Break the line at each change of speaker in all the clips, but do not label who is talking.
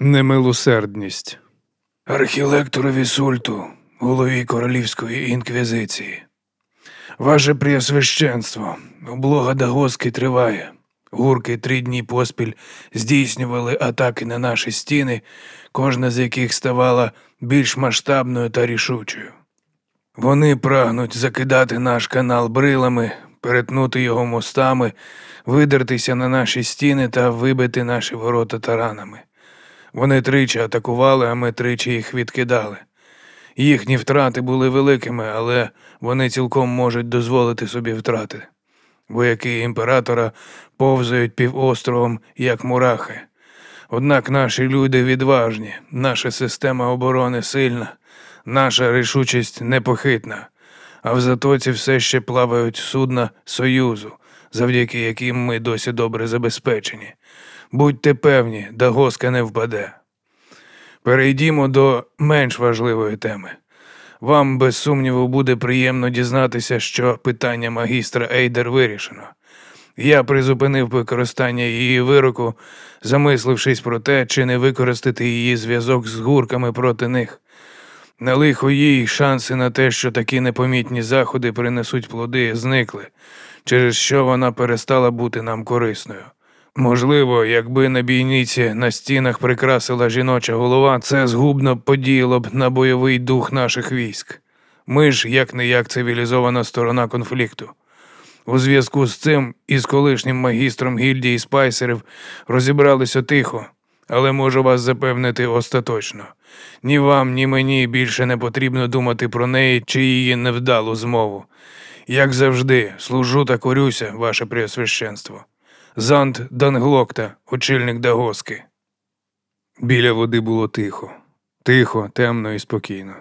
Немилосердність.
Архілекторові сульту, голові королівської інквізиції. Ваше преосвященство, облога Дагоски триває. Гурки три дні поспіль здійснювали атаки на наші стіни, кожна з яких ставала більш масштабною та рішучою. Вони прагнуть закидати наш канал брилами, перетнути його мостами, видертися на наші стіни та вибити наші ворота таранами. Вони тричі атакували, а ми тричі їх відкидали. Їхні втрати були великими, але вони цілком можуть дозволити собі втрати. Вояки імператора повзають півостровом, як мурахи. Однак наші люди відважні, наша система оборони сильна, наша рішучість непохитна, а в затоці все ще плавають судна Союзу, завдяки яким ми досі добре забезпечені. Будьте певні, Дагоска не впаде. Перейдімо до менш важливої теми. Вам, без сумніву, буде приємно дізнатися, що питання магістра Ейдер вирішено. Я призупинив використання її вироку, замислившись про те, чи не використати її зв'язок з гурками проти них. На лихо їй шанси на те, що такі непомітні заходи принесуть плоди, зникли, через що вона перестала бути нам корисною. Можливо, якби на бійниці на стінах прикрасила жіноча голова, це згубно подіяло б на бойовий дух наших військ. Ми ж, як не як цивілізована сторона конфлікту. У зв'язку з цим із колишнім магістром гільдії спайсерів розібралися тихо, але можу вас запевнити остаточно. Ні вам, ні мені більше не потрібно думати про неї чи її невдалу змову. Як завжди, служу та корюся, ваше преосвященство. Зант Данглокта, очільник Дагоски. Біля води було тихо, тихо, темно і спокійно.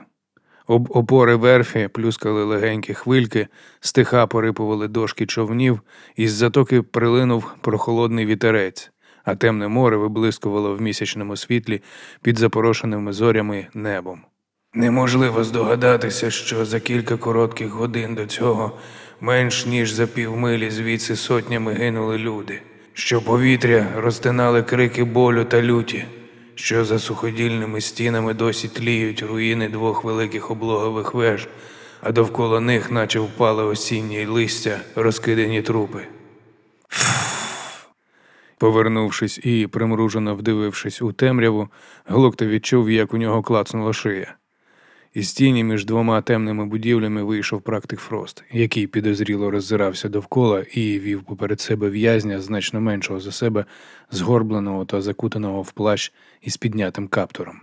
Об опори верфі плюскали легенькі хвильки, стиха порипували дошки човнів, із затоки прилинув прохолодний вітерець, а темне море виблискувало в місячному світлі під запорошеними зорями небом. Неможливо здогадатися, що за кілька коротких годин до цього менш ніж за півмилі звідси сотнями гинули люди, що повітря розтинали крики болю та люті, що за суходільними стінами досі тліють руїни двох великих облогових веж, а довкола них, наче впали осінні листя, розкидані трупи. Повернувшись і примружено вдивившись у темряву, Глокта відчув, як у нього клацнула шия. Із тіні між двома темними будівлями вийшов практик Фрост, який підозріло роззирався довкола і вів поперед себе в'язня значно меншого за себе, згорбленого та закутаного в плащ із піднятим каптуром.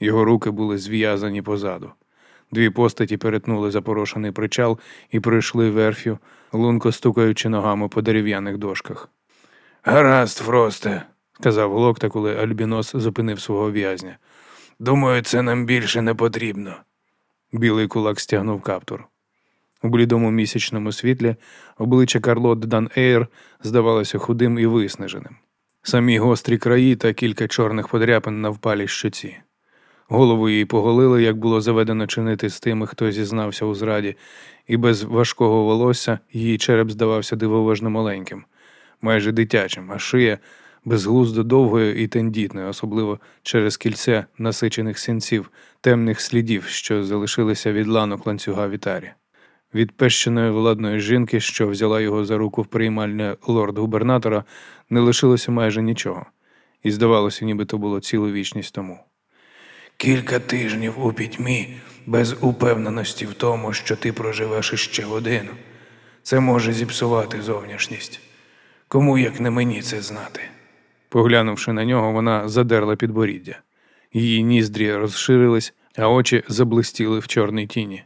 Його руки були зв'язані позаду. Дві постаті перетнули запорошений причал і пройшли верф'ю, лунко стукаючи ногами по дерев'яних дошках. Гаразд, Фросте, сказав Глокта, коли Альбінос зупинив свого в'язня. Думаю, це нам більше не потрібно. Білий кулак стягнув каптур. У блідому місячному світлі обличчя Карлот Дан Ейр здавалося худим і виснаженим. Самі гострі краї та кілька чорних подряпин на впалій щоці. Голову її поголили, як було заведено чинити з тими, хто зізнався у зраді, і без важкого волосся її череп здавався дивовижно маленьким, майже дитячим, а шия безглуздо довгою і тендітною, особливо через кільце насичених синців, темних слідів, що залишилися від ланок ланцюга вітарі. Від пещеної владної жінки, що взяла його за руку в приймальне лорд-губернатора, не лишилося майже нічого, і здавалося, ніби то було цілу вічність тому. Кілька тижнів у пітьмі без упевненості в тому, що ти проживеш іще годину. Це може зіпсувати зовнішність. Кому як не мені це знати? Поглянувши на нього, вона задерла підборіддя. Її ніздрі розширились, а очі заблистіли в чорній тіні.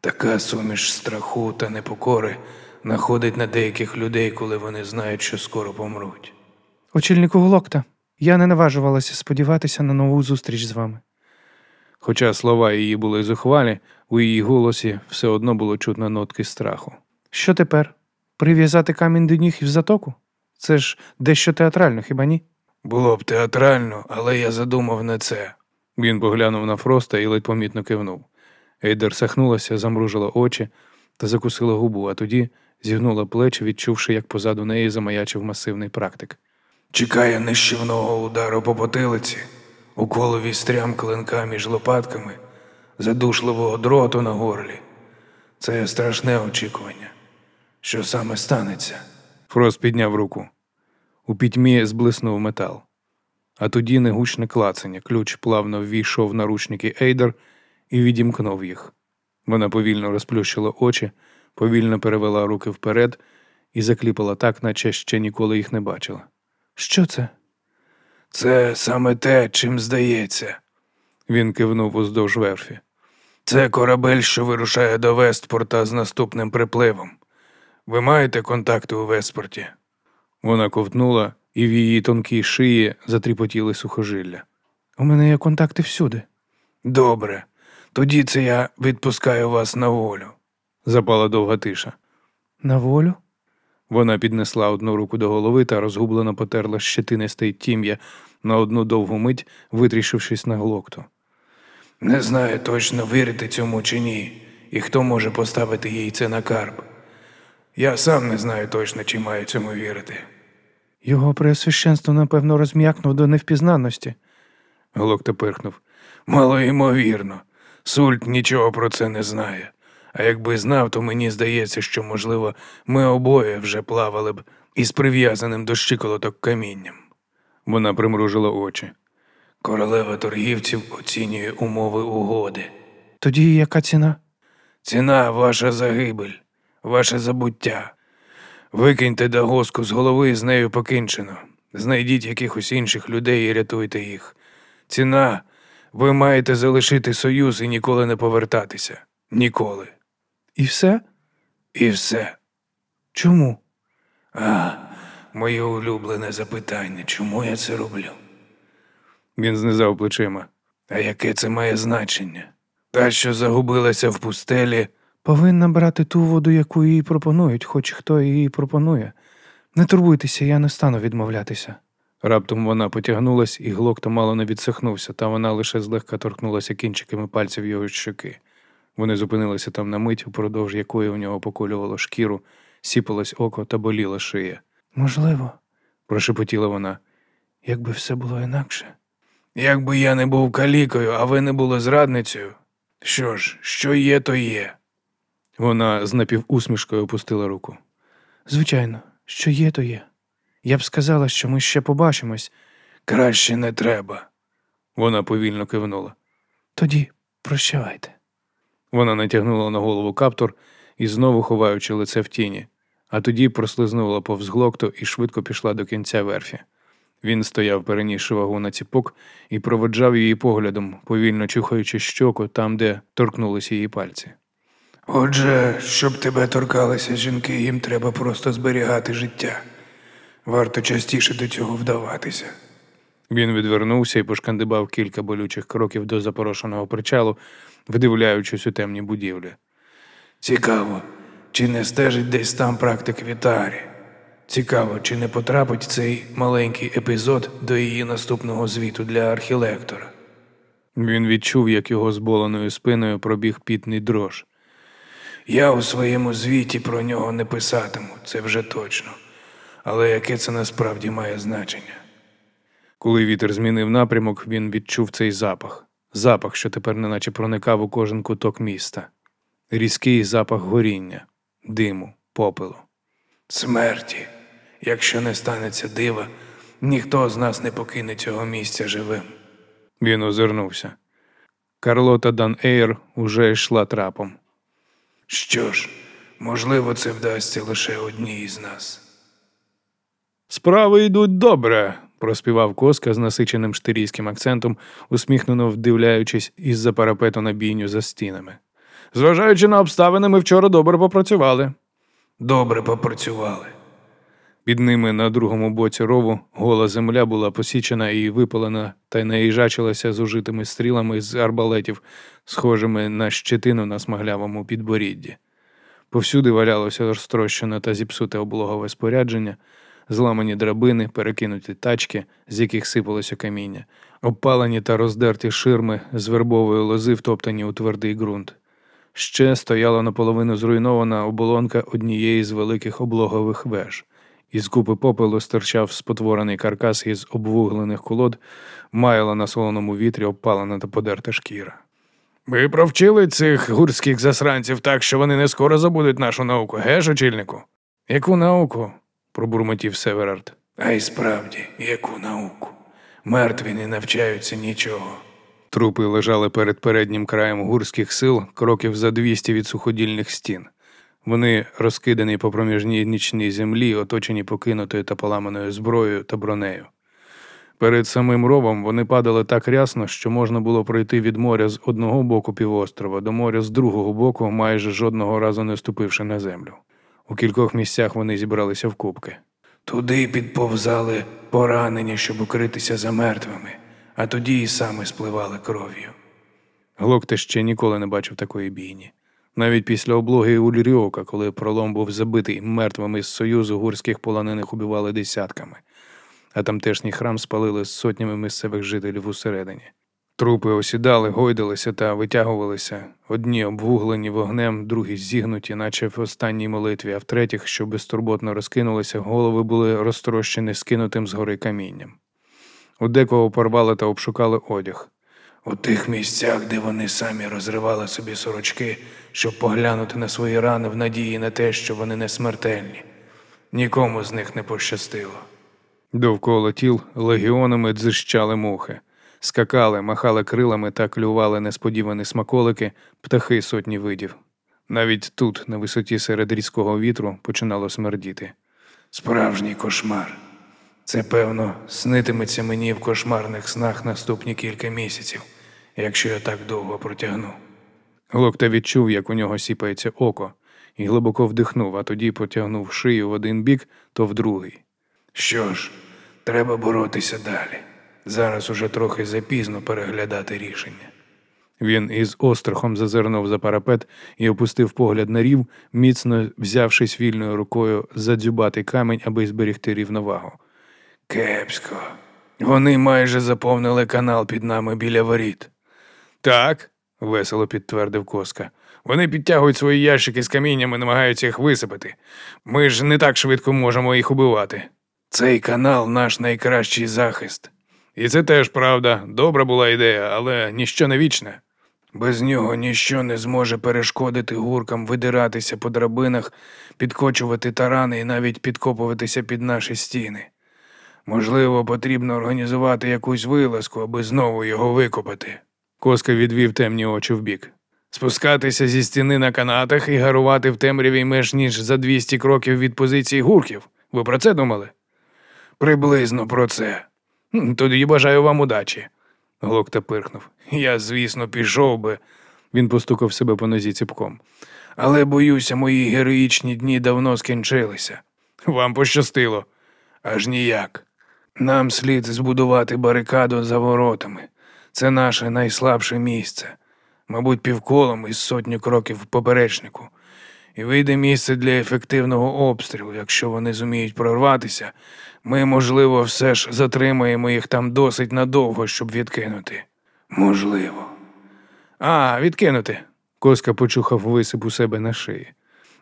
Така суміш страху та непокори находить на деяких людей, коли вони знають, що скоро помруть.
Очільнику Глокта, я не наважувалася сподіватися на нову зустріч з вами.
Хоча слова її були зухвалі, у її голосі все одно було чутно нотки страху.
Що тепер? Прив'язати камінь до ніг і в затоку? Це ж дещо театрально, хіба ні?
Було б театрально, але я задумав не це.
Він поглянув на Фроста і ледь помітно кивнув. Ейдер сахнулася, замружила очі та закусила губу, а тоді зігнула плечі, відчувши, як позаду неї замаячив масивний практик.
Чекає нищівного удару по потилиці, уколу вістрям клинка між лопатками, задушливого дроту на горлі. Це страшне очікування. Що саме станеться?
Фрост підняв руку. У пітьмі зблиснув метал. А тоді негучне клацання. Ключ плавно ввійшов в наручники Ейдер і відімкнув їх. Вона повільно розплющила очі, повільно перевела руки вперед і закліпала так, наче ще ніколи їх не бачила.
Що це?
Це саме те, чим здається.
Він кивнув уздовж верфі.
Це корабель, що вирушає до Вестпорта з наступним припливом. Ви маєте контакти у Вестпорті?
Вона ковтнула, і в її тонкій шиї затріпотіли сухожилля.
У мене є контакти всюди.
Добре. Тоді це я відпускаю вас на волю.
Запала довга тиша.
На волю?
Вона піднесла одну руку до голови та розгублено потерла щетинисте тім'я на одну довгу мить, витрішившись на глокту.
Не знаю точно, вірити цьому чи ні, і хто може поставити їй це на карп. Я сам не знаю точно, чи маю цьому вірити.
Його преосвященство, напевно, розм'якнув до невпізнанності.
Глокта пирхнув.
Мало ймовірно. Сульт нічого про це не знає. А якби знав, то мені здається, що, можливо, ми обоє вже плавали б із прив'язаним до щиколоток камінням.
Вона примружила очі.
Королева торгівців оцінює умови угоди.
Тоді яка ціна?
Ціна ваша загибель, ваше забуття. Викиньте дагоску з голови, з нею покінчено. Знайдіть якихось інших людей і рятуйте їх. Ціна ви маєте залишити союз і ніколи не повертатися. Ніколи.
І все?
І все.
Чому?
А, моє улюблене запитання, чому я це роблю?
Він знизав плечима.
А яке це має значення? Та, що загубилася в пустелі,
Повинна брати ту воду, яку їй пропонують, хоч хто її пропонує. Не турбуйтеся, я не стану відмовлятися.
Раптом вона потягнулась, і глокта мало не відсахнувся, та вона лише злегка торкнулася кінчиками пальців його щоки. Вони зупинилися там на мить, упродовж якої у нього поколювало шкіру, сіпалось око та боліла шия.
Можливо,
Прошепотіла вона.
якби все було інакше.
якби я не був калікою, а ви не були зрадницею. Що ж, що є, то є.
Вона з напівусмішкою опустила руку.
Звичайно, що є, то є. Я б сказала, що ми ще побачимось.
Краще не треба.
Вона повільно кивнула.
Тоді прощавайте.
Вона натягнула на голову каптур і знову ховаючи лице в тіні, а тоді прослизнула повз глокту і швидко пішла до кінця верфі. Він стояв, перенісши вагу на ціпок, і проводжав її поглядом, повільно чухаючи щоку там, де торкнулися її пальці.
Отже, щоб тебе торкалися жінки, їм треба просто зберігати життя. Варто частіше до цього вдаватися.
Він відвернувся і пошкандибав кілька болючих кроків до запорошеного причалу, вдивляючись у темні будівлі.
Цікаво, чи не стежить десь там практик Вітарі. Цікаво, чи не потрапить цей маленький епізод до її наступного звіту для архілектора.
Він відчув, як його зболеною спиною пробіг пітний дрож.
Я у своєму звіті про нього не писатиму, це вже точно. Але яке це насправді має значення?
Коли вітер змінив напрямок, він відчув цей запах. Запах, що тепер неначе проникав у кожен куток міста. Різкий запах горіння, диму, попелу.
Смерті. Якщо не станеться дива, ніхто з нас не покине цього місця живим.
Він озирнувся. Карлота Дан Ейр уже йшла трапом.
Що ж, можливо, це вдасться лише одній із нас.
Справи йдуть добре, проспівав коска з насиченим штирійським акцентом, усміхнено вдивляючись із-за парапету на бійню за стінами. Зважаючи на обставини, ми вчора добре попрацювали.
Добре попрацювали.
Під ними на другому боці рову гола земля була посічена і випалена та й наїжачилася з ужитими стрілами з арбалетів, схожими на щетину на смаглявому підборідді. Повсюди валялося розтрощене та зіпсуте облогове спорядження, зламані драбини, перекинуті тачки, з яких сипалося каміння, обпалені та роздерті ширми з вербової лози, втоптані у твердий ґрунт. Ще стояла наполовину зруйнована оболонка однієї з великих облогових веж, Із купи попелу стирчав спотворений каркас із обвуглених колод, маяла на солоному вітрі обпалена та подерта шкіра.
Ви провчили цих гурських засранців так, що вони не скоро забудуть нашу науку, геш, очільнику?
Яку науку? пробурмотів Северард.
А й справді, яку науку? Мертві не навчаються нічого.
Трупи лежали перед переднім краєм гурських сил, кроків за 200 від суходільних стін. Вони розкидані по проміжній нічній землі, оточені покинутою та поламаною зброєю та бронею. Перед самим ровом вони падали так рясно, що можна було пройти від моря з одного боку півострова до моря з другого боку, майже жодного разу не ступивши на землю. У кількох місцях вони зібралися в кубки.
Туди підповзали поранені, щоб укритися за мертвими, а тоді і саме спливали кров'ю.
Глокте ще ніколи не бачив такої бійні. Навіть після облоги Ульріока, коли пролом був забитий мертвими з Союзу, гурських полонених убивали десятками, а тамтешній храм спалили з сотнями місцевих жителів усередині. Трупи осідали, гойдалися та витягувалися, одні обвуглені вогнем, другі зігнуті, наче в останній молитві, а в третіх, що безтурботно розкинулися, голови були розтрощені скинутим згори камінням. У декого порвали та обшукали одяг.
У тих місцях, де вони самі розривали собі сорочки, щоб поглянути на свої рани в надії на те, що вони не смертельні. Нікому з них не пощастило.
Довкола тіл легіонами дзищали мухи, скакали, махали крилами та клювали несподівані смаколики, птахи сотні видів. Навіть тут, на висоті серед різкого вітру, починало смердіти.
Справжній кошмар. Це, певно, снитиметься мені в кошмарних снах наступні кілька місяців, якщо я так довго протягну.
Глокта відчув, як у нього сіпається око, і глибоко вдихнув, а тоді потягнув шию в один бік, то в другий.
Що ж, треба боротися далі. Зараз уже трохи запізно переглядати рішення.
Він із острахом зазирнув за парапет і опустив погляд на рів, міцно взявшись вільною рукою за дзюбатий камінь, аби зберігти рівновагу.
Кепсько. Вони майже заповнили канал під нами біля воріт.
Так, весело підтвердив Коска. Вони підтягують свої ящики з каміннями, намагаються їх висипати. Ми ж не так швидко можемо їх убивати.
Цей канал наш найкращий захист.
І це теж правда. Добра була ідея, але ніщо не вічне.
Без нього ніщо не зможе перешкодити гуркам видиратися по драбинах, підкочувати тарани і навіть підкопуватися під наші стіни. Можливо, потрібно організувати якусь вилазку, аби знову його викопати.
Коска відвів темні очі вбік. Спускатися зі стіни на канатах і гарувати в темряві меж ніж за 200 кроків від позиції гурків. Ви про це думали?
Приблизно про це.
Тоді бажаю вам удачі.
Глокта пирхнув. Я, звісно, пішов би,
Він постукав себе по нозі ціпком.
але боюся, мої героїчні дні давно скінчилися.
Вам пощастило.
Аж ніяк. Нам слід збудувати барикаду за воротами. Це наше найслабше місце. Мабуть, півколом із сотню кроків в поперечнику. І вийде місце для ефективного обстрілу. Якщо вони зуміють прорватися, ми, можливо, все ж затримаємо їх там досить надовго, щоб відкинути. Можливо.
А, відкинути. Коска почухав висип у себе на шиї.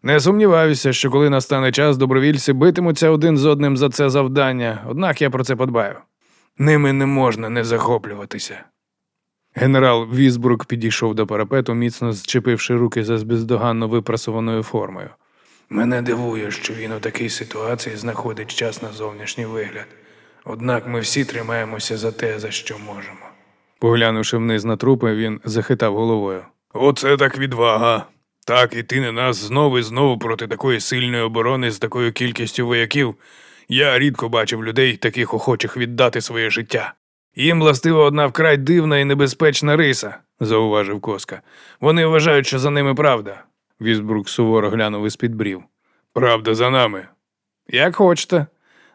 Не сумніваюся, що коли настане час, добровільці битимуться один з одним за це завдання, однак я про це подбаю.
Ними не можна не захоплюватися.
Генерал Візбрук підійшов до парапету, міцно зчепивши руки за бездоганно випрасованою формою.
Мене дивує, що він у такій ситуації знаходить час на зовнішній вигляд. Однак ми всі тримаємося за те, за що можемо.
Поглянувши вниз на трупи, він захитав головою.
Оце так відвага. Так іти на нас знову і знову проти такої сильної оборони з такою кількістю вояків. Я рідко бачив людей, таких охочих віддати своє життя. Їм властива одна вкрай дивна і небезпечна риса, зауважив Коска. Вони вважають, що за ними правда.
Візбрук суворо глянув із під брів.
Правда за нами.
Як хочете.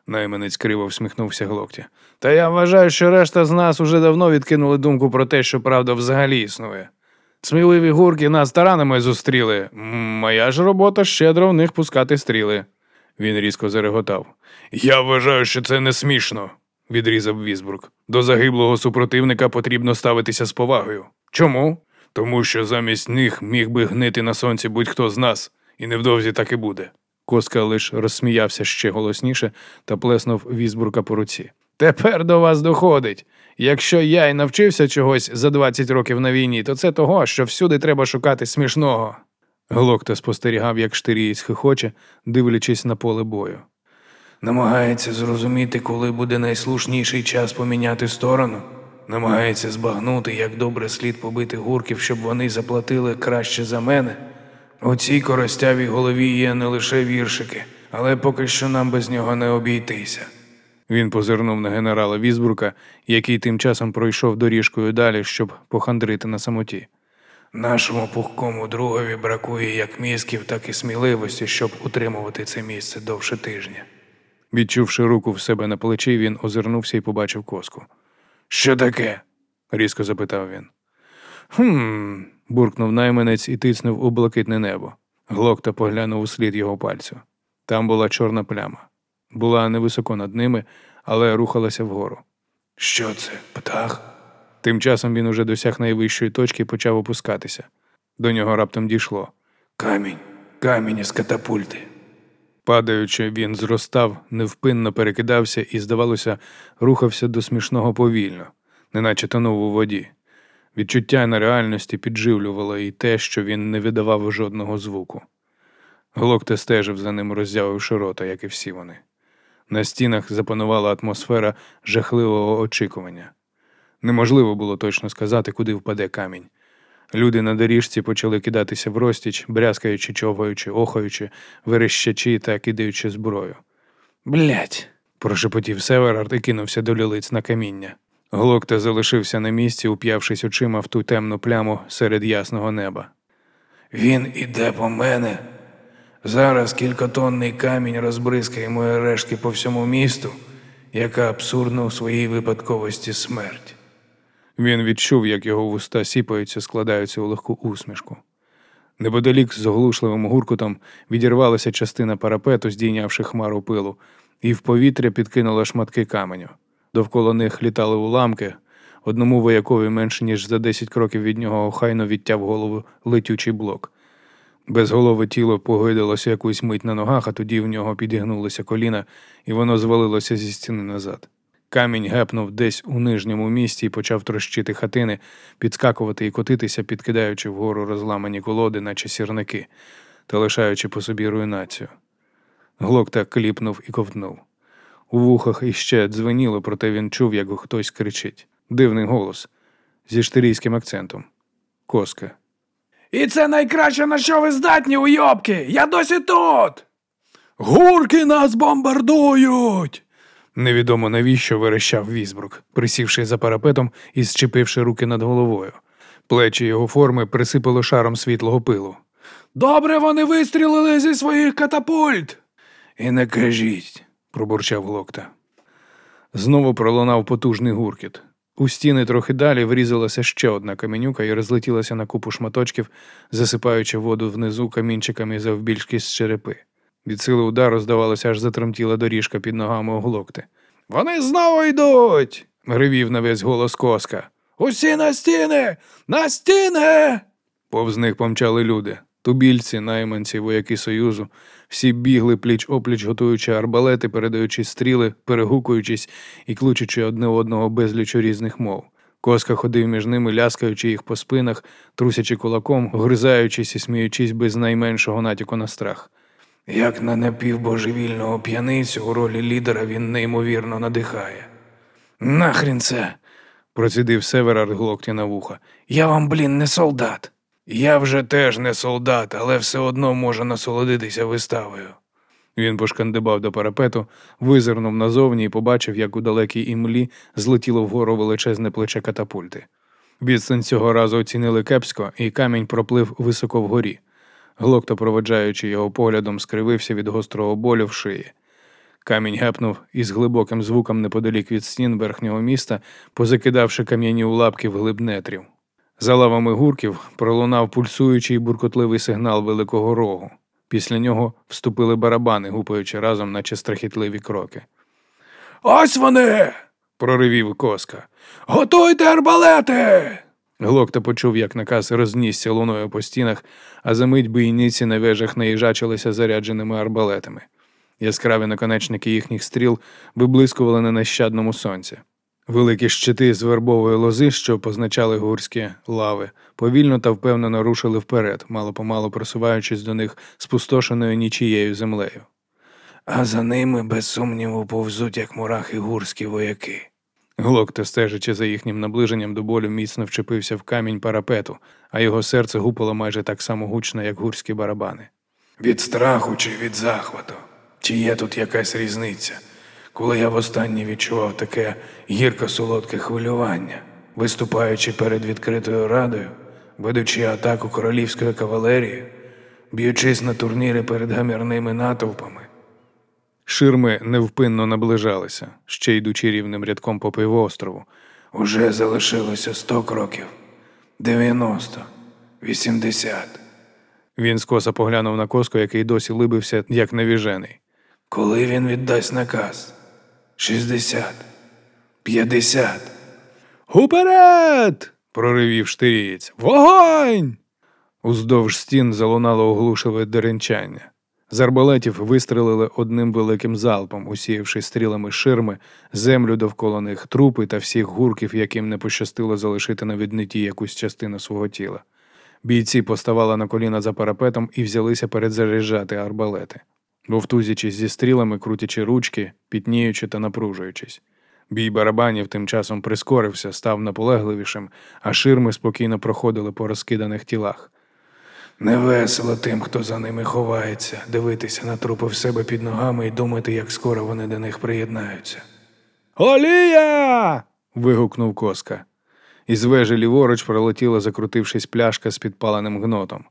Найманець криво всміхнувся глоктя. Та я вважаю, що решта з нас уже давно відкинули думку про те, що правда взагалі існує. Сміливі гурки нас таранами зустріли. Моя ж робота щедро в них пускати стріли. Він різко зареготав.
Я вважаю, що це не смішно,
Відрізав Візбрук. До загиблого супротивника потрібно ставитися з повагою.
Чому? Тому що замість них міг би гнити на сонці будь-хто з нас, і невдовзі так і буде.
Коска лиш розсміявся ще голосніше та плеснув візбурка по руці. Тепер до вас доходить. Якщо я й навчився чогось за 20 років на війні, то це того, що всюди треба шукати смішного. Глокта спостерігав, як штирієць хихоче, дивлячись на поле бою.
Намагається зрозуміти, коли буде найслушніший час поміняти сторону. Намагається збагнути, як добре слід побити гурків, щоб вони заплатили краще за мене. У цій коростявій голові є не лише віршики, але поки що нам без нього не обійтися.
Він позирнув на генерала Візбурка, який тим часом пройшов доріжкою далі, щоб похандрити на самоті.
Нашому пухкому другові бракує як мізків, так і сміливості, щоб утримувати це місце довше тижня.
Відчувши руку в себе на плечі, він озирнувся і побачив коску.
Що таке?
різко запитав він. Хм. буркнув найманець і тицнув у блакитне небо. Глокта поглянув у слід його пальцю. Там була чорна пляма. Була невисоко над ними, але рухалася вгору.
Що це? Птах?
Тим часом він уже досяг найвищої точки і почав опускатися. До нього раптом дійшло.
Камінь, камінь із катапульти.
Падаючи, він зростав, невпинно перекидався і, здавалося, рухався до смішного повільно, неначе тонув у воді. Відчуття нереальності підживлювало і те, що він не видавав жодного звуку. Глокте стежив за ним, роззявивши рота, як і всі вони. На стінах запанувала атмосфера жахливого очікування. Неможливо було точно сказати, куди впаде камінь. Люди на доріжці почали кидатися в розтіч, брязкаючи, човгаючи, охаючи, верещачи та кидаючи зброю. Блять. прошепотів Северард і кинувся до лілиць на каміння. Глокта залишився на місці, уп'явшись очима в ту темну пляму серед ясного неба.
Він іде по мене. Зараз кількатонний камінь розбризкає мої рештки по всьому місту, яка абсурдна у своїй випадковості смерть.
Він відчув, як його вуста сіпаються, складаються у легку усмішку. Неподалік з оглушливим гуркутом відірвалася частина парапету, здійнявши хмару пилу, і в повітря підкинула шматки каменю. Довкола них літали уламки. Одному воякові менше ніж за 10 кроків від нього охайно відтяв голову летючий блок. Безголове тіло погойдалося якусь мить на ногах, а тоді в нього підігнулося коліна, і воно звалилося зі стіни назад. Камінь гепнув десь у нижньому місті і почав трощити хатини, підскакувати і котитися, підкидаючи вгору розламані колоди, наче сірники, та лишаючи по собі руйнацію. Глокта кліпнув і ковтнув. У вухах іще дзвеніло, проте він чув, як хтось кричить. Дивний голос зі штирійським акцентом. Коска.
І це найкраще, на що ви здатні, уйобки! Я досі тут!
Гурки нас бомбардують. Невідомо навіщо верещав Візбрук, присівши за парапетом і зчепивши руки над головою. Плечі його форми присипало шаром світлого пилу.
Добре вони вистрілили зі своїх катапульт. І не кажіть,
пробурчав Глокта. Знову пролунав потужний гуркіт. У стіни трохи далі врізалася ще одна каменюка і розлетілася на купу шматочків, засипаючи воду внизу камінчиками завбільшки з черепи. Від сили удару, здавалося, аж затремтіла доріжка під ногами у глокти. Вони знову йдуть. гривів на весь голос коска.
Усі на стіни! На стіни!
Повз них помчали люди. Тубільці, найманці, вояки Союзу, всі бігли пліч опліч, готуючи арбалети, передаючи стріли, перегукуючись і клучучи одне одного безліч різних мов. Коска ходив між ними, ляскаючи їх по спинах, трусячи кулаком, гризаючись і сміючись без найменшого натяку на страх.
Як на напівбожевільного п'яницю у ролі лідера він неймовірно надихає. Нахрін це,
процідив Северар глокті на вуха.
Я вам, блін, не солдат. Я вже теж не солдат, але все одно можу насолодитися виставою.
Він пошкандибав до парапету, визирнув назовні і побачив, як у далекій імлі злетіло вгору величезне плече катапульти. Відстань цього разу оцінили кепсько, і камінь проплив високо вгорі. Глокто, проводжаючи його поглядом, скривився від гострого болю в шиї. Камінь гепнув із глибоким звуком неподалік від стін верхнього міста, позакидавши кам'яні улапки в глиб нетрів. За лавами гурків пролунав пульсуючий буркотливий сигнал великого рогу. Після нього вступили барабани, гупаючи разом, наче страхітливі кроки.
Ось вони.
проривів коска.
Готуйте арбалети.
Глокта почув, як наказ рознісся луною по стінах, а за мить бійниці на вежах наїжачилися зарядженими арбалетами. Яскраві наконечники їхніх стріл виблискували на нещадному сонці. Великі щити з вербової лози, що позначали гурські лави, повільно та впевнено рушили вперед, мало-помалу просуваючись до них спустошеною нічією землею.
А за ними, без сумніву, повзуть, як мурахи гурські вояки.
Глокта, стежачи за їхнім наближенням до болю, міцно вчепився в камінь парапету, а його серце гупало майже так само гучно, як гурські барабани.
Від страху чи від захвату? Чи є тут якась різниця? Коли я востаннє відчував таке гірко-солодке хвилювання, виступаючи перед відкритою радою, ведучи атаку королівської кавалерії, б'ючись на турніри перед гамірними натовпами,
Ширми невпинно наближалися, ще йдучи рівним рядком по півострову.
уже залишилося сто кроків, дев'яносто, вісімдесят.
Він скоса поглянув на коску, який досі либився, як навіжений.
Коли він віддасть наказ? Шістдесят, п'ятдесят.
Уперед! проривів штирієць. Вогонь! Уздовж стін залунало оглушливе деренчання. З арбалетів вистрелили одним великим залпом, усіявши стрілами ширми, землю довкола них, трупи та всіх гурків, яким не пощастило залишити на відниті якусь частину свого тіла. Бійці поставали на коліна за парапетом і взялися передзаряджати арбалети, вовтузячись зі стрілами, крутячи ручки, пітніючи та напружуючись. Бій барабанів тим часом прискорився, став наполегливішим, а ширми спокійно проходили по розкиданих тілах.
Невесело тим, хто за ними ховається, дивитися на трупи в себе під ногами і думати, як скоро вони до них приєднаються.
Олія. вигукнув коска. Із вежі ліворуч пролетіла, закрутившись пляшка з підпаленим гнотом.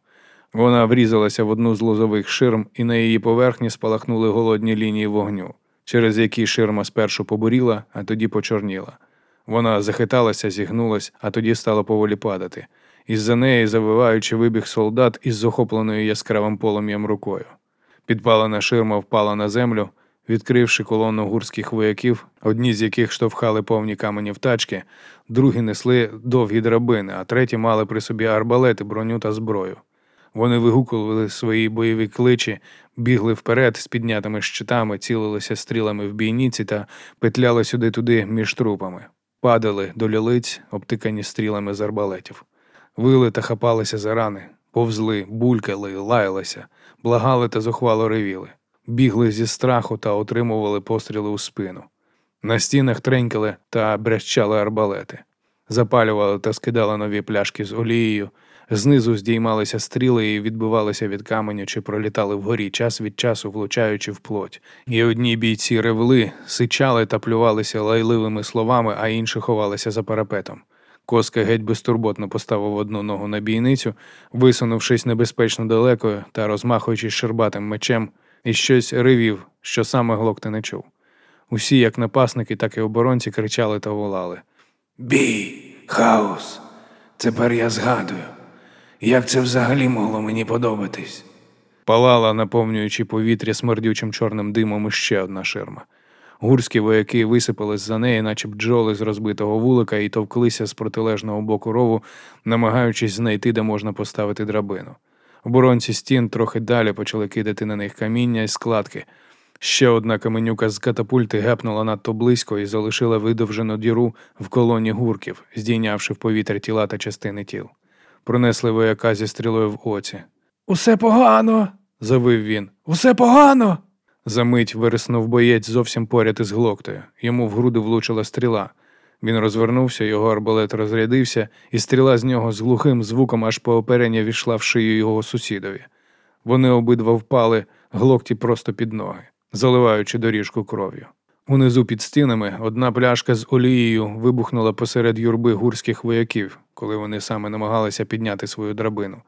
Вона врізалася в одну з лозових ширм, і на її поверхні спалахнули голодні лінії вогню, через які ширма спершу побуріла, а тоді почорніла. Вона захиталася, зігнулась, а тоді стала поволі падати. Із-за неї, завиваючи, вибіг солдат із захопленою яскравим полум'ям рукою. Підпалена ширма впала на землю, відкривши колону гурських вояків, одні з яких штовхали повні камені в тачки, другі несли довгі драбини, а треті мали при собі арбалети, броню та зброю. Вони вигукували свої бойові кличі, бігли вперед з піднятими щитами, цілилися стрілами в бійниці та петляли сюди-туди між трупами, падали до лілиць, обтикані стрілами з арбалетів. Вили та хапалися за рани, повзли, булькали, лаялися, благали та зухвало ревіли, бігли зі страху та отримували постріли у спину. На стінах тренькали та брящали арбалети, запалювали та скидали нові пляшки з олією, знизу здіймалися стріли і відбивалися від каменю чи пролітали вгорі, час від часу влучаючи в плоть. І одні бійці ревли, сичали та плювалися лайливими словами, а інші ховалися за парапетом. Коска геть безтурботно поставив одну ногу на бійницю, висунувшись небезпечно далеко та розмахуючись шербатим мечем, і щось ревів, що саме глокта не чув. Усі, як напасники, так і оборонці, кричали та волали.
Бій, хаос. Тепер я згадую, як це взагалі могло мені подобатись.
Палала, наповнюючи повітря смердючим чорним димом іще одна ширма. Гурські вояки висипались за неї, наче бджоли з розбитого вулика, і товклися з протилежного боку рову, намагаючись знайти, де можна поставити драбину. Оборонці стін трохи далі почали кидати на них каміння і складки. Ще одна каменюка з катапульти гепнула надто близько і залишила видовжену діру в колоні гурків, здійнявши в повітря тіла та частини тіл. Пронесли вояка зі стрілою в оці.
Усе погано,
Завив він.
усе погано.
Замить вириснув боєць зовсім поряд із глоктою. Йому в груди влучила стріла. Він розвернувся, його арбалет розрядився, і стріла з нього з глухим звуком аж по оперення війшла в шию його сусідові. Вони обидва впали, глокті просто під ноги, заливаючи доріжку кров'ю. Унизу під стінами одна пляшка з олією вибухнула посеред юрби гурських вояків, коли вони саме намагалися підняти свою драбину.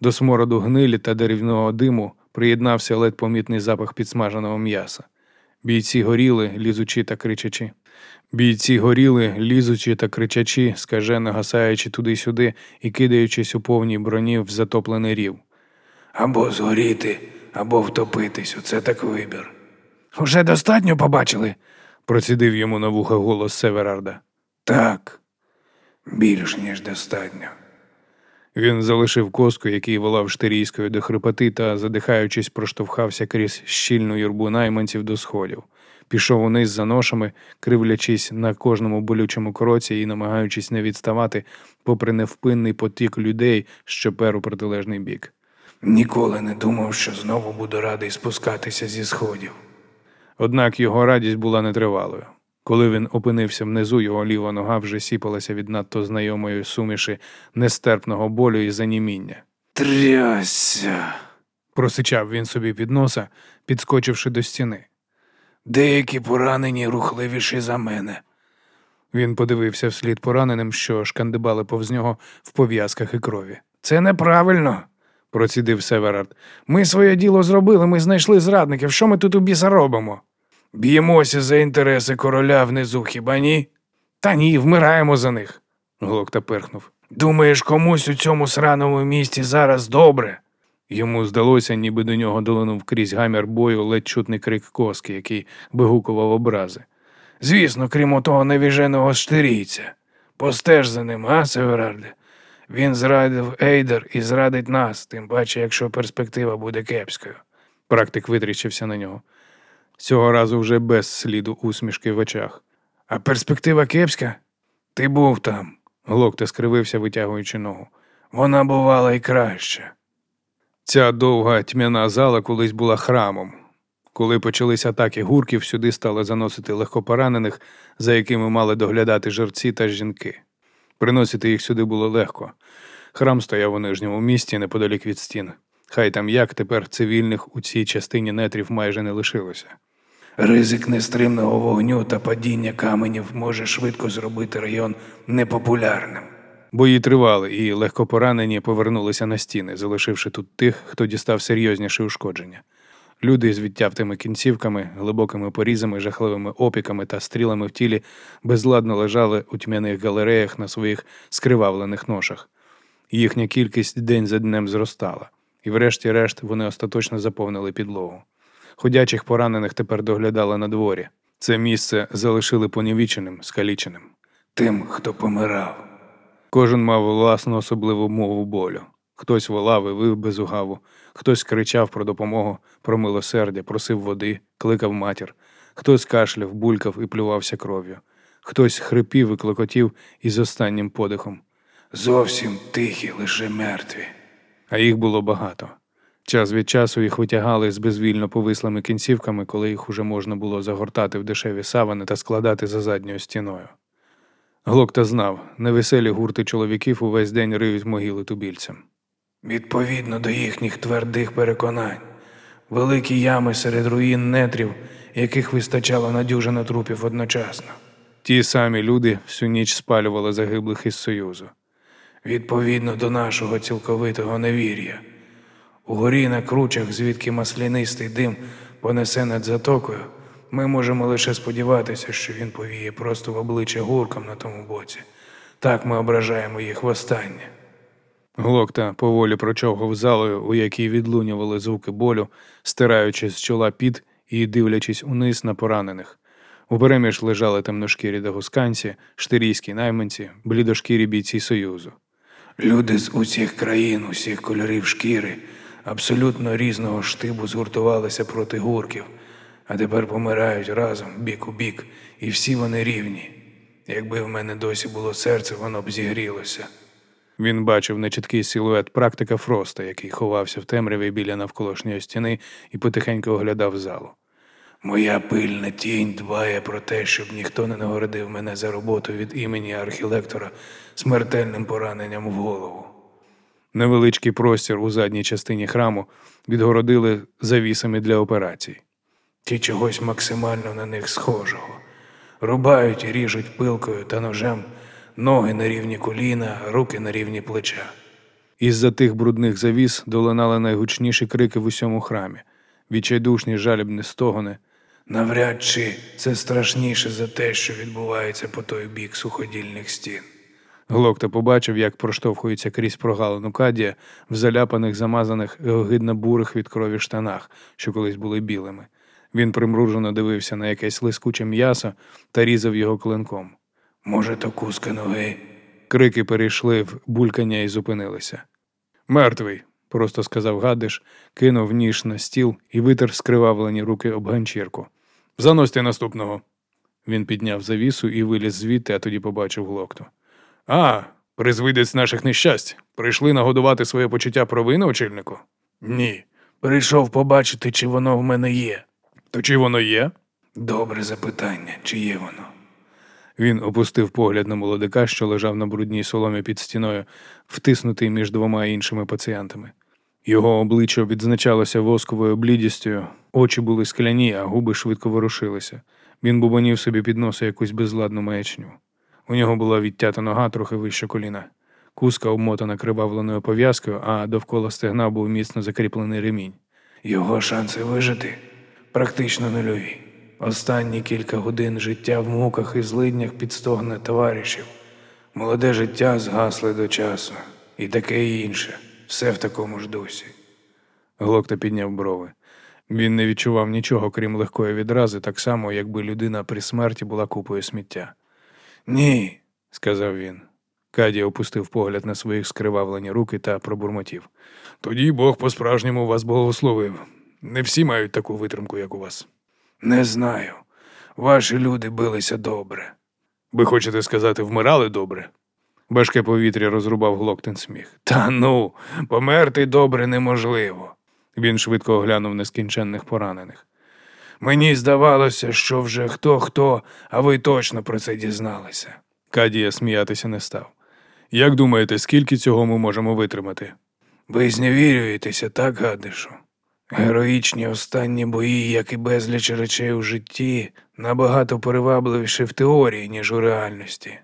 До смороду гнилі та деревного диму приєднався ледь помітний запах підсмаженого м'яса. Бійці горіли, лізучи та кричачи. Бійці горіли, лізучи та кричачи, скажено гасаючи туди-сюди і кидаючись у повній броні в затоплений рів.
Або згоріти, або втопитись. Оце так вибір.
Уже достатньо побачили.
Процідив йому на вуха голос Северарда.
Так. Більш ніж достатньо.
Він залишив коску, який волав штирійською до хрипоти та, задихаючись, проштовхався крізь щільну юрбу найманців до сходів. Пішов униз за ношами, кривлячись на кожному болючому кроці і намагаючись не відставати, попри невпинний потік людей, що пер у протилежний бік.
Ніколи не думав, що знову буду радий спускатися зі сходів.
Однак його радість була нетривалою. Коли він опинився внизу, його ліва нога вже сіпалася від надто знайомої суміші нестерпного болю і заніміння.
Трясся.
Просичав він собі під носа, підскочивши до стіни.
Деякі поранені рухливіші за мене.
Він подивився вслід пораненим, що шкандибали повз нього в пов'язках і крові.
Це неправильно,
Процідив Северард.
Ми своє діло зробили, ми знайшли зрадників. Що ми тут у біса робимо? Б'ємося за інтереси короля внизу, хіба ні? Та ні, вмираємо за них.
Глокта перхнув.
Думаєш, комусь у цьому сраному місті зараз добре?
Йому здалося, ніби до нього долинув крізь гамір бою ледь чутний крик коски, який вигукував образи.
Звісно, крім отого невіженого штирійця. Постеж за ним, а, Северарде? Він зрадив Ейдер і зрадить нас, тим паче, якщо перспектива буде кепською.
Практик витріщився на нього. Цього разу вже без сліду усмішки в очах.
А перспектива кепська? Ти був там.
Глокта скривився, витягуючи ногу.
Вона бувала і краще.
Ця довга тьмяна зала колись була храмом. Коли почались атаки гурків, сюди стали заносити легкопоранених, за якими мали доглядати жерці та жінки. Приносити їх сюди було легко. Храм стояв у нижньому місті неподалік від стін. Хай там як тепер цивільних у цій частині нетрів майже не лишилося.
Ризик нестримного вогню та падіння каменів може швидко зробити район непопулярним.
Бої тривали, і легкопоранені повернулися на стіни, залишивши тут тих, хто дістав серйозніші ушкодження. Люди з відтявтими кінцівками, глибокими порізами, жахливими опіками та стрілами в тілі безладно лежали у тьмяних галереях на своїх скривавлених ношах. Їхня кількість день за днем зростала, і врешті-решт вони остаточно заповнили підлогу. Ходячих поранених тепер доглядали на дворі. Це місце залишили понівіченим, скаліченим.
Тим, хто помирав.
Кожен мав власну особливу мову болю. Хтось волав і вив без угаву, хтось кричав про допомогу, про милосердя, просив води, кликав матір, хтось кашляв, булькав і плювався кров'ю, хтось хрипів і клокотів із останнім подихом,
Зовсім тихі, лише мертві.
а їх було багато. Час від часу їх витягали з безвільно повислими кінцівками, коли їх уже можна було загортати в дешеві савани та складати за задньою стіною. Глокта знав, невеселі гурти чоловіків увесь день риють могили тубільцям.
Відповідно до їхніх твердих переконань, великі ями серед руїн нетрів, яких вистачало на дюжину трупів одночасно.
Ті самі люди всю ніч спалювали загиблих із Союзу.
Відповідно до нашого цілковитого невір'я. Угорі на кручах, звідки маслянистий дим понесе над затокою, ми можемо лише сподіватися, що він повіє просто в обличчя гуркам на тому боці. Так ми ображаємо їх востаннє.
Глокта поволі прочовгав залою, у якій відлунювали звуки болю, стираючи з чола під і дивлячись униз на поранених. Упереміж лежали темношкірі дагусканці, штирійські найманці, блідошкірі бійці Союзу.
Люди з усіх країн, усіх кольорів шкіри, абсолютно різного штибу згуртувалися проти гурків, а тепер помирають разом, бік у бік, і всі вони рівні. Якби в мене досі було серце, воно б зігрілося.
Він бачив нечіткий силует практика Фроста, який ховався в темряві біля навколишньої стіни і потихеньку оглядав залу.
Моя пильна тінь дбає про те, щоб ніхто не нагородив мене за роботу від імені архілектора смертельним пораненням в голову.
Невеличкий простір у задній частині храму відгородили завісами для операцій.
Ті чогось максимально на них схожого. Рубають і ріжуть пилкою та ножем, ноги на рівні коліна, руки на рівні плеча.
Із-за тих брудних завіс долинали найгучніші крики в усьому храмі, відчайдушні жалібні стогони.
Навряд чи це страшніше за те, що відбувається по той бік суходільних стін.
Глокта побачив, як проштовхується крізь прогалину кадія в заляпаних, замазаних огидно бурих від крові штанах, що колись були білими. Він примружено дивився на якесь лискуче м'ясо та різав його клинком.
Може, то куска ноги.
Крики перейшли в булькання і зупинилися. Мертвий, просто сказав Гадиш, кинув ніж на стіл і витер скривавлені руки об ганчірку. Заносьте наступного. Він підняв завісу і виліз звідти, а тоді побачив глокту. А, призвидець наших нещасть. Прийшли нагодувати своє почуття провини, очільнику?
Ні. Прийшов побачити, чи воно в мене є.
То чи воно є?
Добре запитання, чи є воно.
Він опустив погляд на молодика, що лежав на брудній соломі під стіною, втиснутий між двома іншими пацієнтами. Його обличчя відзначалося восковою блідістю, очі були скляні, а губи швидко ворушилися. Він бубонів собі під носа якусь безладну маячню. У нього була відтята нога трохи вище коліна. Куска обмотана кривавленою пов'язкою, а довкола стегна був міцно закріплений ремінь.
Його шанси вижити практично нульові. Останні кілька годин життя в муках і злиднях під стогне товаришів. Молоде життя згасли до часу. І таке інше. Все в такому ж дусі.
Глокта підняв брови. Він не відчував нічого, крім легкої відрази, так само, якби людина при смерті була купою сміття.
Ні,
сказав він. Кадія опустив погляд на своїх скривавлені руки та пробурмотів. Тоді Бог по-справжньому вас благословив. Не всі мають таку витримку, як у вас.
не знаю. Ваші люди билися добре.
Ви хочете сказати, вмирали добре? Важке повітря розрубав Глоктин сміх. Та ну,
Померти добре неможливо.
він швидко оглянув нескінченних поранених.
Мені здавалося, що вже хто хто, а ви точно про це дізналися.
Кадія сміятися не став. Як думаєте, скільки цього ми можемо витримати?
Ви зневірюєтеся, так, гадишу? Героїчні останні бої, як і безліч речей у житті, набагато перевабливіші в теорії, ніж у реальності.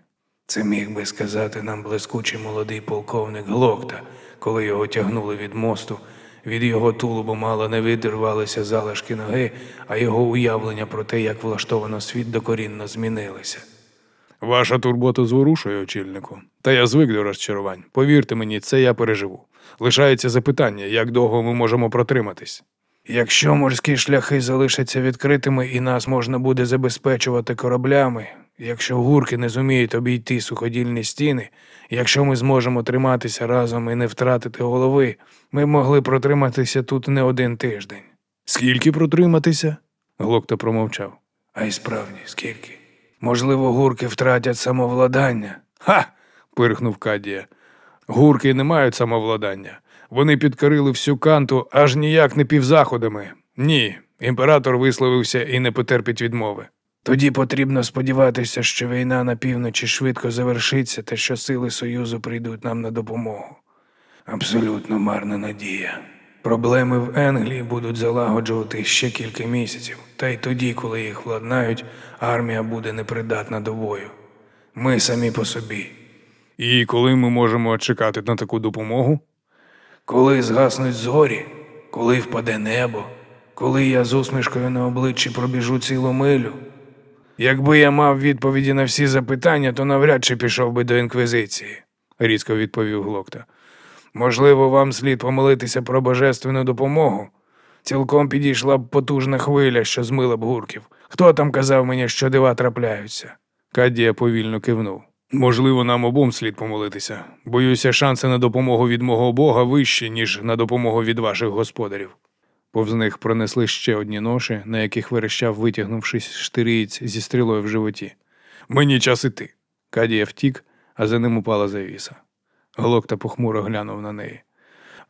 Це міг би сказати нам блискучий молодий полковник Глокта, коли його тягнули від мосту. Від його тулубу мало не відірвалися залишки ноги, а його уявлення про те, як влаштовано світ, докорінно змінилися.
Ваша турбота зворушує, очільнику. Та я звик до розчарувань. Повірте мені, це я переживу. Лишається запитання, як довго ми можемо протриматись.
Якщо морські шляхи залишаться відкритими і нас можна буде забезпечувати кораблями, якщо гурки не зуміють обійти суходільні стіни, якщо ми зможемо триматися разом і не втратити голови, ми могли протриматися тут не один тиждень.
Скільки протриматися? Глокта промовчав.
А й справді, скільки? Можливо, гурки втратять самовладання.
Ха. пирхнув Кадія. Гурки не мають самовладання. Вони підкорили всю канту аж ніяк не півзаходами. Ні, імператор висловився і не потерпить відмови.
Тоді потрібно сподіватися, що війна на півночі швидко завершиться та що сили Союзу прийдуть нам на допомогу. Абсолютно марна надія. Проблеми в Енглії будуть залагоджувати ще кілька місяців, та й тоді, коли їх владнають, армія буде непридатна до бою. Ми самі по собі.
І коли ми можемо чекати на таку допомогу?
Коли згаснуть зорі, коли впаде небо, коли я з усмішкою на обличчі пробіжу цілу милю. Якби я мав відповіді на всі запитання, то навряд чи пішов би до інквізиції,
різко відповів Глокта.
Можливо, вам слід помолитися про божественну допомогу. Цілком підійшла б потужна хвиля, що змила б гурків. Хто там казав мені, що дива трапляються?
Кадія повільно кивнув. Можливо, нам обом слід помолитися. Боюся, шанси на допомогу від мого Бога вищі, ніж на допомогу від ваших господарів. Повз них пронесли ще одні ноші, на яких верещав, витягнувшись штирієць зі стрілою в животі. Мені час іти. Кадія втік, а за ним упала завіса. Глокта похмуро глянув на неї.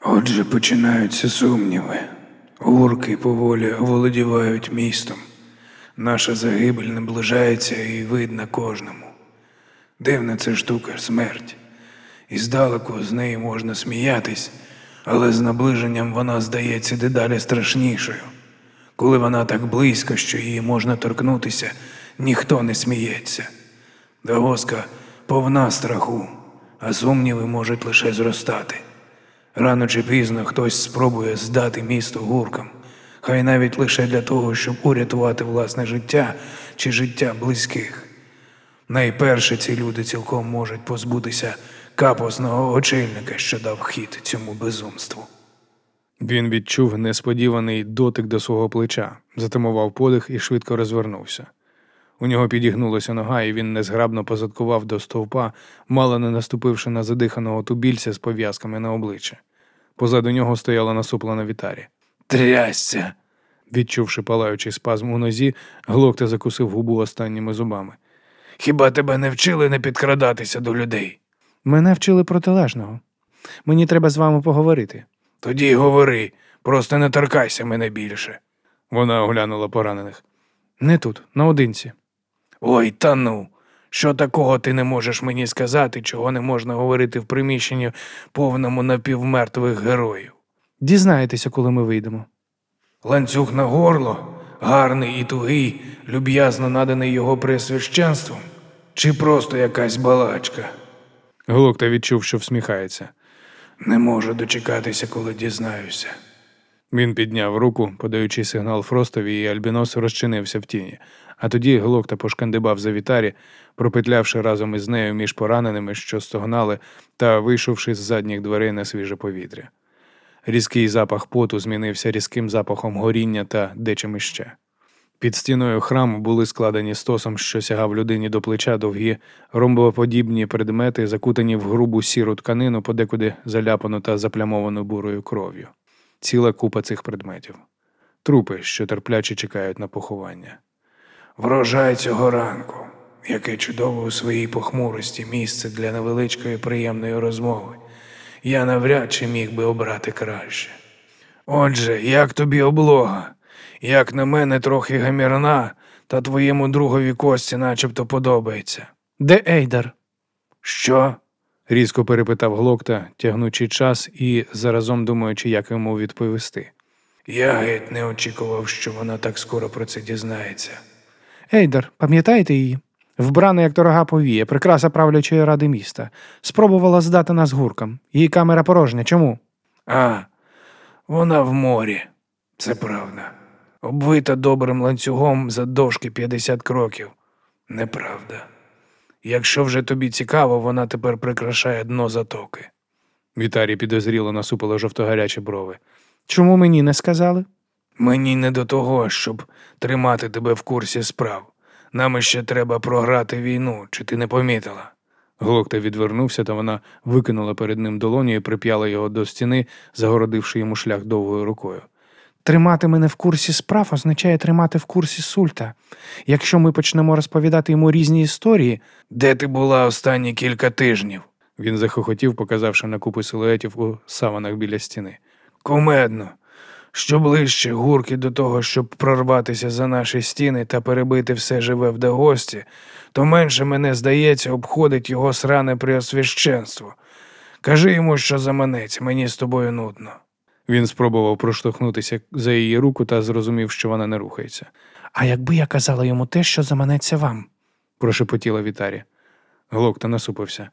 Отже, починаються сумніви. Гурки поволі оволодівають містом. Наша загибель наближається і видна кожному. Дивна це штука смерть. І здалеку з неї можна сміятись, але з наближенням вона здається дедалі страшнішою. Коли вона так близько, що її можна торкнутися, ніхто не сміється. Дагоска повна страху, а сумніви можуть лише зростати. Рано чи пізно хтось спробує здати місто гуркам, хай навіть лише для того, щоб урятувати власне життя чи життя близьких. Найперше ці люди цілком можуть позбутися капосного очільника, що дав хід цьому безумству.
Він відчув несподіваний дотик до свого плеча, затимував подих і швидко розвернувся. У нього підігнулася нога, і він незграбно позадкував до стовпа, мало не наступивши на задиханого тубільця з пов'язками на обличчя. Позаду нього стояла насуплена вітарі.
Трясся.
Відчувши палаючий спазм у нозі, глокта закусив губу останніми зубами.
Хіба тебе не вчили не підкрадатися до людей?
Мене вчили протилежного. Мені треба з вами поговорити.
Тоді й говори, просто не торкайся мене більше.
Вона оглянула поранених.
Не тут, наодинці.
Ой, та ну. Що такого ти не можеш мені сказати, чого не можна говорити в приміщенні повному напівмертвих героїв?
Дізнаєтеся, коли ми вийдемо.
Ланцюг на горло, гарний і тугий, люб'язно наданий його пресвященством, чи просто якась балачка?
Глокта відчув, що всміхається.
Не можу дочекатися, коли дізнаюся.
Він підняв руку, подаючи сигнал Фростові, і Альбінос розчинився в тіні. А тоді Глокта пошкандибав за вітарі, пропетлявши разом із нею між пораненими, що стогнали, та вийшовши з задніх дверей на свіже повітря. Різкий запах поту змінився різким запахом горіння та дечим іще. Під стіною храму були складені стосом, що сягав людині до плеча довгі ромбоподібні предмети, закутані в грубу сіру тканину, подекуди заляпану та заплямовану бурою кров'ю. Ціла купа цих предметів. Трупи, що терпляче чекають на поховання.
Врожай цього ранку, яке чудово у своїй похмурості місце для невеличкої приємної розмови. Я навряд чи міг би обрати краще. Отже, як тобі облога? Як на мене трохи гамірна, та твоєму другові кості начебто подобається.
Де Ейдар?
Що?
Різко перепитав Глокта, тягнучи час і заразом думаючи, як йому відповісти.
Я геть не очікував, що вона так скоро про це дізнається.
Ейдар, пам'ятаєте її? Вбрана як дорога повія, прикраса правлячої ради міста. Спробувала здати нас гуркам. Її камера порожня. Чому?
А, вона в морі. Це правда. Обвита добрим ланцюгом за дошки 50 кроків. Неправда. Якщо вже тобі цікаво, вона тепер прикрашає дно затоки.
Вітарі підозріло насупило жовтогарячі брови.
Чому мені не сказали?
Мені не до того, щоб тримати тебе в курсі справ. Нам іще треба програти війну, чи ти не помітила?
Глокта відвернувся, та вона викинула перед ним долоню і прип'яла його до стіни, загородивши йому шлях довгою рукою.
Тримати мене в курсі справ означає тримати в курсі сульта. Якщо ми почнемо розповідати йому різні історії,
Де ти була останні кілька тижнів?
Він захохотів, показавши на купи силуетів у саванах біля стіни.
Кумедно. Що ближче гурки до того, щоб прорватися за наші стіни та перебити все живе в Дагості, то менше мене, здається, обходить його сране преосвященство. Кажи йому, що заманеться, мені з тобою нудно.
Він спробував проштовхнутися за її руку та зрозумів, що вона не рухається.
а якби я казала йому те, що заманеться вам.
Прошепотіла Вітарі. Глокта насупився.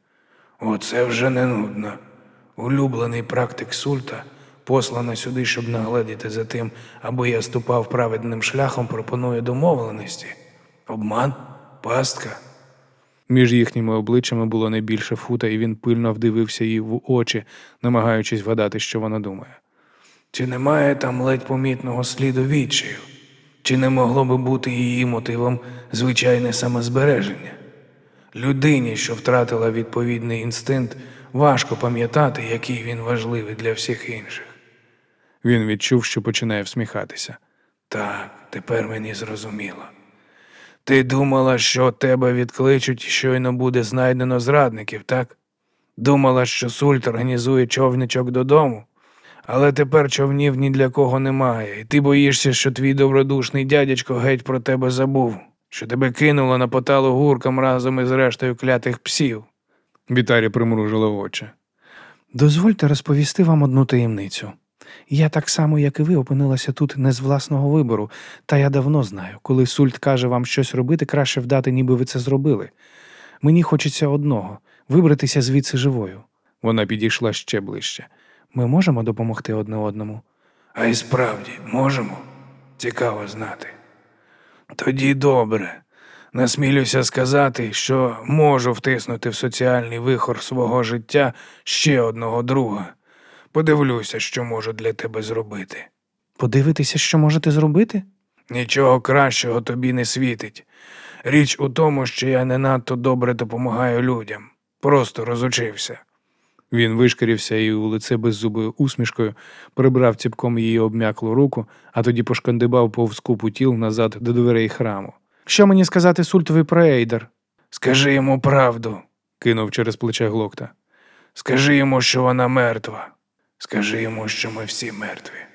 Оце вже не нудно. Улюблений практик сульта, послана сюди, щоб нагледіти за тим, аби я ступав праведним шляхом, пропонує домовленості. Обман? Пастка?
Між їхніми обличчями було не більше фута, і він пильно вдивився їй в очі, намагаючись вгадати, що вона думає.
Чи немає там ледь помітного сліду відчаю? Чи не могло би бути її мотивом звичайне самозбереження? Людині, що втратила відповідний інстинкт, важко пам'ятати, який він важливий для всіх інших.
Він відчув, що починає всміхатися.
Так, тепер мені зрозуміло. Ти думала, що тебе відкличуть, щойно буде знайдено зрадників, так? Думала, що Сульт організує човничок додому, але тепер човнів ні для кого немає, і ти боїшся, що твій добродушний дядячко геть про тебе забув, що тебе кинуло на поталу гуркам разом із рештою клятих псів.
Вітарі примружила очі.
Дозвольте розповісти вам одну таємницю. Я так само, як і ви, опинилася тут не з власного вибору, та я давно знаю, коли сульт каже вам щось робити, краще вдати, ніби ви це зробили. Мені хочеться одного вибратися звідси живою.
Вона підійшла ще ближче.
Ми можемо допомогти одне одному.
А й справді можемо? Цікаво знати. Тоді добре. Насмілюся сказати, що можу втиснути в соціальний вихор свого життя ще одного друга. Подивлюся, що можу для тебе зробити.
Подивитися, що можете зробити?
Нічого кращого тобі не світить. Річ у тому, що я не надто добре допомагаю людям. Просто розучився.
Він вишкірився її у лице беззубою усмішкою прибрав ціпком її обмяклу руку, а тоді пошкандибав повз купу тіл назад до дверей храму.
Що мені сказати Сультові про Ейдер?
Скажи йому правду.
Кинув через плече глокта.
Скажи йому, що вона мертва. Скажи йому, що ми всі мертві.